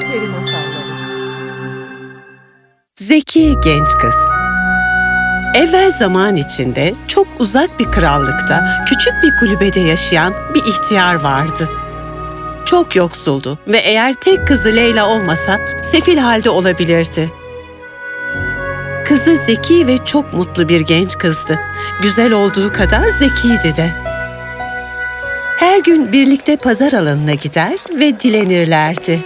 Peri Masalları Zeki genç kız. Evvel zaman içinde çok uzak bir krallıkta küçük bir kulübede yaşayan bir ihtiyar vardı. Çok yoksuldu ve eğer tek kızı Leyla olmasa sefil halde olabilirdi. Kızı zeki ve çok mutlu bir genç kızdı. Güzel olduğu kadar zekiydi de. Her gün birlikte pazar alanına gider ve dilenirlerdi.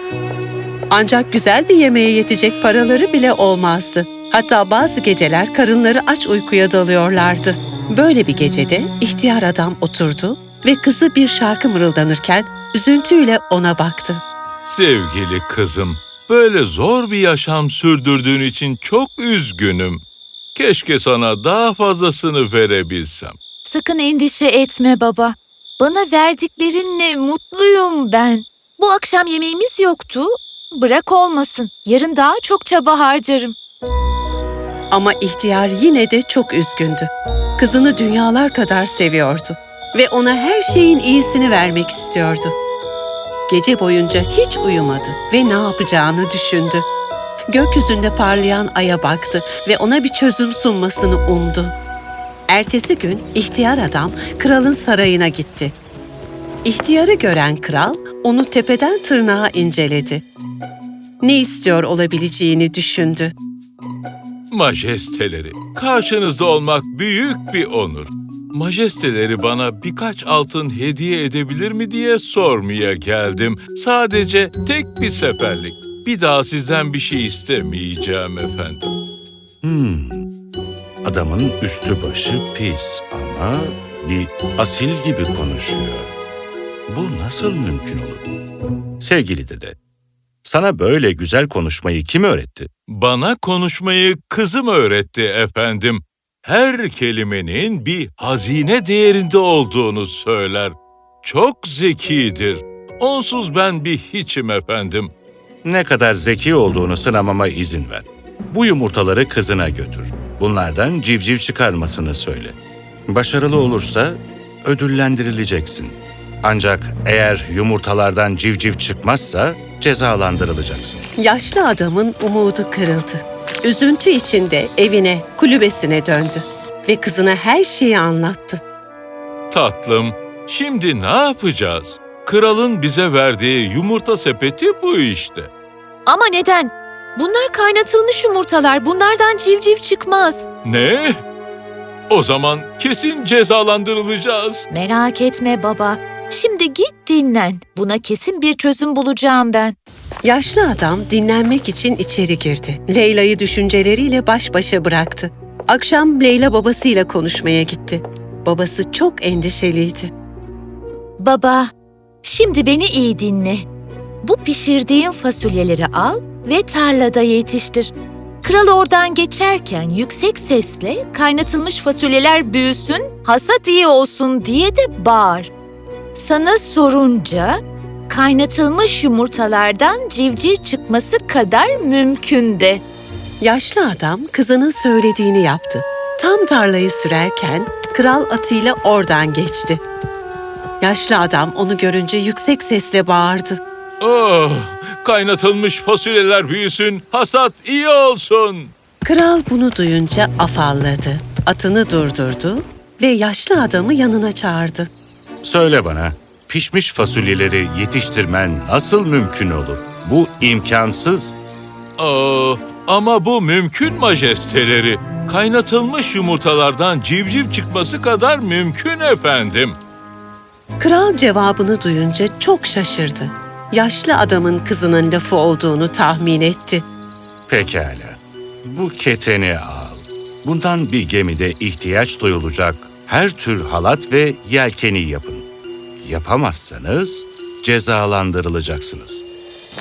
Ancak güzel bir yemeğe yetecek paraları bile olmazdı. Hatta bazı geceler karınları aç uykuya dalıyorlardı. Böyle bir gecede ihtiyar adam oturdu ve kızı bir şarkı mırıldanırken üzüntüyle ona baktı. Sevgili kızım, böyle zor bir yaşam sürdürdüğün için çok üzgünüm. Keşke sana daha fazlasını verebilsem. Sakın endişe etme baba. Bana verdiklerinle mutluyum ben. Bu akşam yemeğimiz yoktu. Bırak olmasın. Yarın daha çok çaba harcarım. Ama ihtiyar yine de çok üzgündü. Kızını dünyalar kadar seviyordu ve ona her şeyin iyisini vermek istiyordu. Gece boyunca hiç uyumadı ve ne yapacağını düşündü. Gökyüzünde parlayan aya baktı ve ona bir çözüm sunmasını umdu. Ertesi gün ihtiyar adam kralın sarayına gitti. İhtiyarı gören kral onu tepeden tırnağa inceledi. Ne istiyor olabileceğini düşündü. Majesteleri, karşınızda olmak büyük bir onur. Majesteleri bana birkaç altın hediye edebilir mi diye sormaya geldim. Sadece tek bir seferlik. Bir daha sizden bir şey istemeyeceğim efendim. Hmm. Adamın üstü başı pis ama bir asil gibi konuşuyor. Bu nasıl mümkün olur? Sevgili dede, sana böyle güzel konuşmayı kim öğretti? Bana konuşmayı kızım öğretti efendim. Her kelimenin bir hazine değerinde olduğunu söyler. Çok zekidir. Onsuz ben bir hiçim efendim. Ne kadar zeki olduğunu sınamama izin ver. Bu yumurtaları kızına götür. Bunlardan civciv çıkarmasını söyle. Başarılı olursa ödüllendirileceksin. Ancak eğer yumurtalardan civciv çıkmazsa cezalandırılacaksın. Yaşlı adamın umudu kırıldı. Üzüntü içinde evine, kulübesine döndü ve kızına her şeyi anlattı. Tatlım, şimdi ne yapacağız? Kralın bize verdiği yumurta sepeti bu işte. Ama neden? Bunlar kaynatılmış yumurtalar. Bunlardan civciv çıkmaz. Ne? O zaman kesin cezalandırılacağız. Merak etme baba. Şimdi git dinlen. Buna kesin bir çözüm bulacağım ben. Yaşlı adam dinlenmek için içeri girdi. Leyla'yı düşünceleriyle baş başa bıraktı. Akşam Leyla babasıyla konuşmaya gitti. Babası çok endişeliydi. Baba, şimdi beni iyi dinle. Bu pişirdiğin fasulyeleri al ve tarlada yetiştir. Kral oradan geçerken yüksek sesle kaynatılmış fasulyeler büyüsün, hasat iyi olsun diye de bağır. Sana sorunca kaynatılmış yumurtalardan civciv çıkması kadar mümkün de. Yaşlı adam kızının söylediğini yaptı. Tam tarlayı sürerken kral atıyla oradan geçti. Yaşlı adam onu görünce yüksek sesle bağırdı. Oh, kaynatılmış fasulyeler büyüsün, hasat iyi olsun. Kral bunu duyunca afalladı. Atını durdurdu ve yaşlı adamı yanına çağırdı. Söyle bana, pişmiş fasulyeleri yetiştirmen nasıl mümkün olur? Bu imkansız. Aa, ama bu mümkün majesteleri. Kaynatılmış yumurtalardan civciv çıkması kadar mümkün efendim. Kral cevabını duyunca çok şaşırdı. Yaşlı adamın kızının lafı olduğunu tahmin etti. Pekala. Bu keteni al. Bundan bir gemide ihtiyaç duyulacak her tür halat ve yelkeni yapın. Yapamazsanız cezalandırılacaksınız.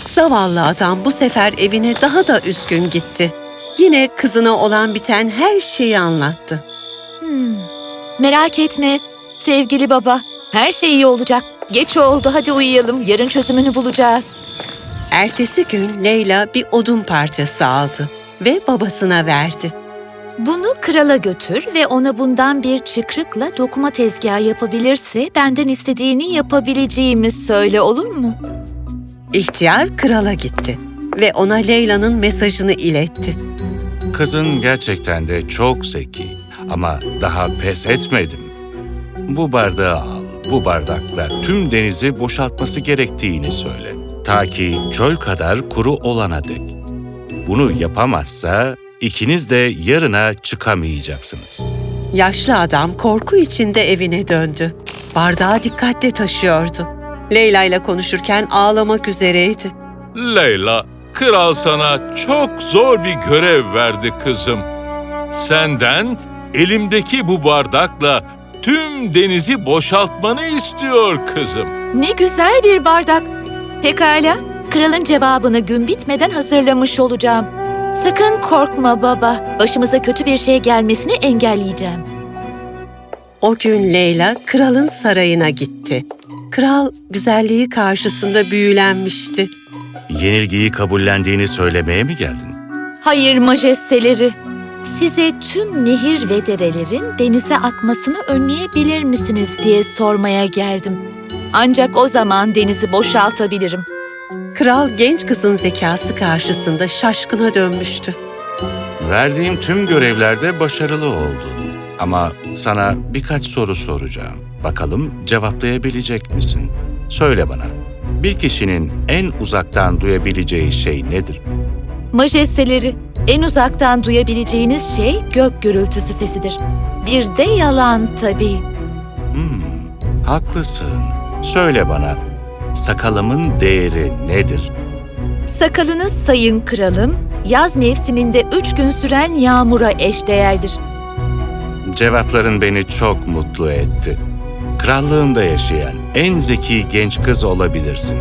Zavallı adam bu sefer evine daha da üzgün gitti. Yine kızına olan biten her şeyi anlattı. Hmm, merak etme sevgili baba. Her şey iyi olacak. Geç oldu hadi uyuyalım. Yarın çözümünü bulacağız. Ertesi gün Leyla bir odun parçası aldı ve babasına verdi. Bunu krala götür ve ona bundan bir çıkrıkla dokuma tezgahı yapabilirse benden istediğini yapabileceğimi söyle olur mu? İhtiyar krala gitti ve ona Leyla'nın mesajını iletti. Kızın gerçekten de çok zeki ama daha pes etmedim. Bu bardağı al, bu bardakla tüm denizi boşaltması gerektiğini söyle. Ta ki çöl kadar kuru olana dek. Bunu yapamazsa ikiniz de yarına çıkamayacaksınız. Yaşlı adam korku içinde evine döndü. Bardağı dikkatle taşıyordu. Leyla ile konuşurken ağlamak üzereydi. Leyla, kral sana çok zor bir görev verdi kızım. Senden elimdeki bu bardakla tüm denizi boşaltmanı istiyor kızım. Ne güzel bir bardak. Pekala, kralın cevabını gün bitmeden hazırlamış olacağım. Sakın korkma baba. Başımıza kötü bir şey gelmesini engelleyeceğim. O gün Leyla kralın sarayına gitti. Kral güzelliği karşısında büyülenmişti. Yenilgiyi kabullendiğini söylemeye mi geldin? Hayır majesteleri. Size tüm nehir ve derelerin denize akmasını önleyebilir misiniz diye sormaya geldim. Ancak o zaman denizi boşaltabilirim. Kral genç kızın zekası karşısında şaşkına dönmüştü. Verdiğim tüm görevlerde başarılı oldun. Ama sana birkaç soru soracağım. Bakalım cevaplayabilecek misin? Söyle bana. Bir kişinin en uzaktan duyabileceği şey nedir? Majesteleri, en uzaktan duyabileceğiniz şey gök gürültüsü sesidir. Bir de yalan tabii. Hmm, haklısın. Söyle bana. Sakalımın değeri nedir? Sakalınız sayın kralım, yaz mevsiminde üç gün süren yağmura eşdeğerdir. Cevapların beni çok mutlu etti. Krallığımda yaşayan en zeki genç kız olabilirsin.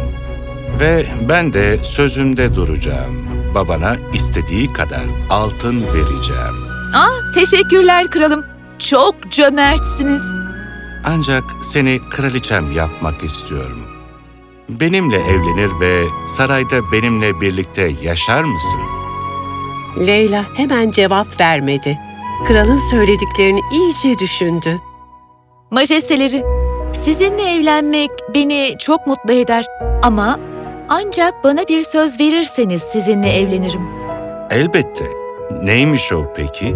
Ve ben de sözümde duracağım. Babana istediği kadar altın vereceğim. Ah, teşekkürler kralım. Çok cömertsiniz. Ancak seni kraliçem yapmak istiyorum. Benimle evlenir ve sarayda benimle birlikte yaşar mısın? Leyla hemen cevap vermedi. Kralın söylediklerini iyice düşündü. Majesteleri, sizinle evlenmek beni çok mutlu eder. Ama ancak bana bir söz verirseniz sizinle evlenirim. Elbette. Neymiş o peki?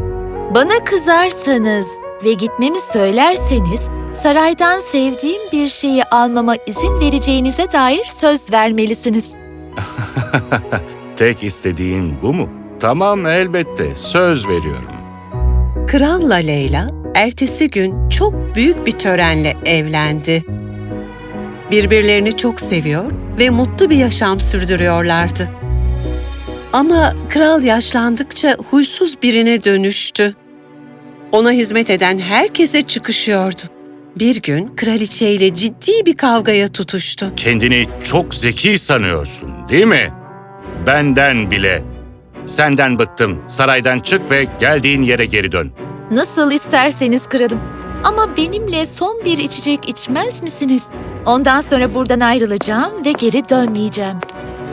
Bana kızarsanız ve gitmemi söylerseniz saraydan sevdiğim bir şeyi almama izin vereceğinize dair söz vermelisiniz. Tek istediğin bu mu? Tamam elbette. Söz veriyorum. Kralla Leyla ertesi gün çok büyük bir törenle evlendi. Birbirlerini çok seviyor ve mutlu bir yaşam sürdürüyorlardı. Ama kral yaşlandıkça huysuz birine dönüştü. Ona hizmet eden herkese çıkışıyordu. Bir gün kraliçeyle ciddi bir kavgaya tutuştu. Kendini çok zeki sanıyorsun, değil mi? Benden bile. Senden bıktım. Saraydan çık ve geldiğin yere geri dön. Nasıl isterseniz kralım. Ama benimle son bir içecek içmez misiniz? Ondan sonra buradan ayrılacağım ve geri dönmeyeceğim.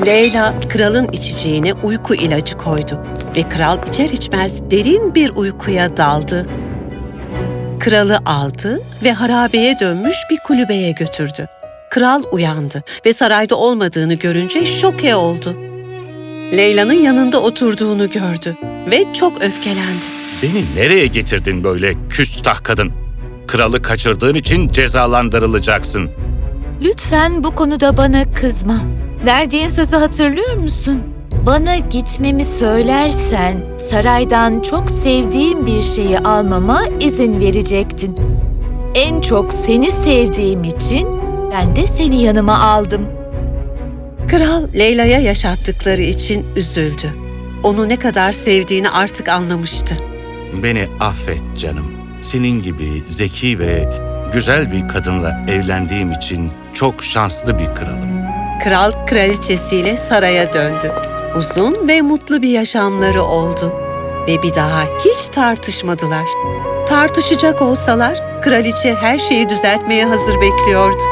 Leyla kralın içeceğine uyku ilacı koydu ve kral içer içmez derin bir uykuya daldı. Kralı aldı ve harabeye dönmüş bir kulübeye götürdü. Kral uyandı ve sarayda olmadığını görünce şoke oldu. Leyla'nın yanında oturduğunu gördü ve çok öfkelendi. Beni nereye getirdin böyle küstah kadın? Kralı kaçırdığın için cezalandırılacaksın. Lütfen bu konuda bana kızma. Verdiğin sözü hatırlıyor musun? Bana gitmemi söylersen saraydan çok sevdiğim bir şeyi almama izin verecektin. En çok seni sevdiğim için ben de seni yanıma aldım. Kral Leyla'ya yaşattıkları için üzüldü. Onu ne kadar sevdiğini artık anlamıştı. Beni affet canım. Senin gibi zeki ve güzel bir kadınla evlendiğim için çok şanslı bir kralım. Kral kraliçesiyle saraya döndü. Uzun ve mutlu bir yaşamları oldu ve bir daha hiç tartışmadılar. Tartışacak olsalar kraliçe her şeyi düzeltmeye hazır bekliyordu.